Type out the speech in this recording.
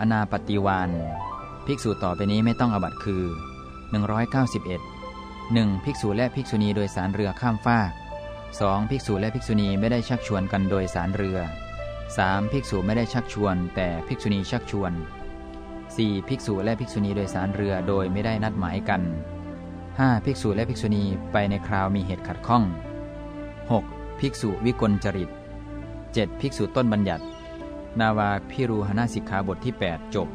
อนาปฏิวานภิกษุต่อไปนี้ไม่ต้องอบัตคือ 191 1. ภิกษุและภิกษุณีโดยสารเรือข้ามฟาก 2. ภิกษุและภิกษุณีไม่ได้ชักชวนกันโดยสารเรือ 3. ภิกษุไม่ได้ชักชวน แต่ภิกษุณีชักชวน 4. ภิกษุและภิกษุณีโดยสารเรือโดยไม่ได้นัดหมายกัน 5. ภิกษุและภิกษุณีไปในคราวมีเหตุขัดข้อง 6. ภิกษุวิกลจริต 7. ภิกษุต้นบัญญัติ นาวาพิรูหนาสิกขาบทที่ 8 จบ